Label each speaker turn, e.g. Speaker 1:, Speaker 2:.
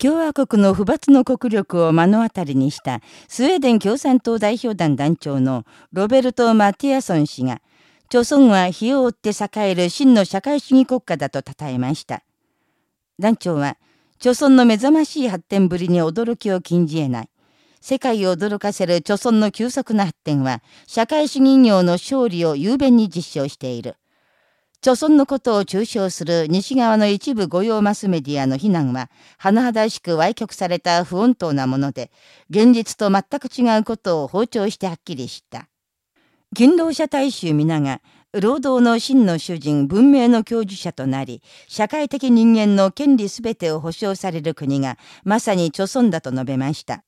Speaker 1: 共和国の不罰の国力を目の当たりにしたスウェーデン共産党代表団団長のロベルト・マティアソン氏が、朝鮮は火を追って栄える真の社会主義国家だと称えました。団長は、朝鮮の目覚ましい発展ぶりに驚きを禁じ得ない。世界を驚かせる朝鮮の急速な発展は、社会主義業の勝利を雄弁に実証している。朝鮮のことを中傷する西側の一部御用マスメディアの非難は、甚だしく歪曲された不穏当なもので、現実と全く違うことを包丁してはっきりした。勤労者大衆皆が、労働の真の主人、文明の教授者となり、社会的人間の権利すべてを保障される国が、まさに朝鮮だと述べました。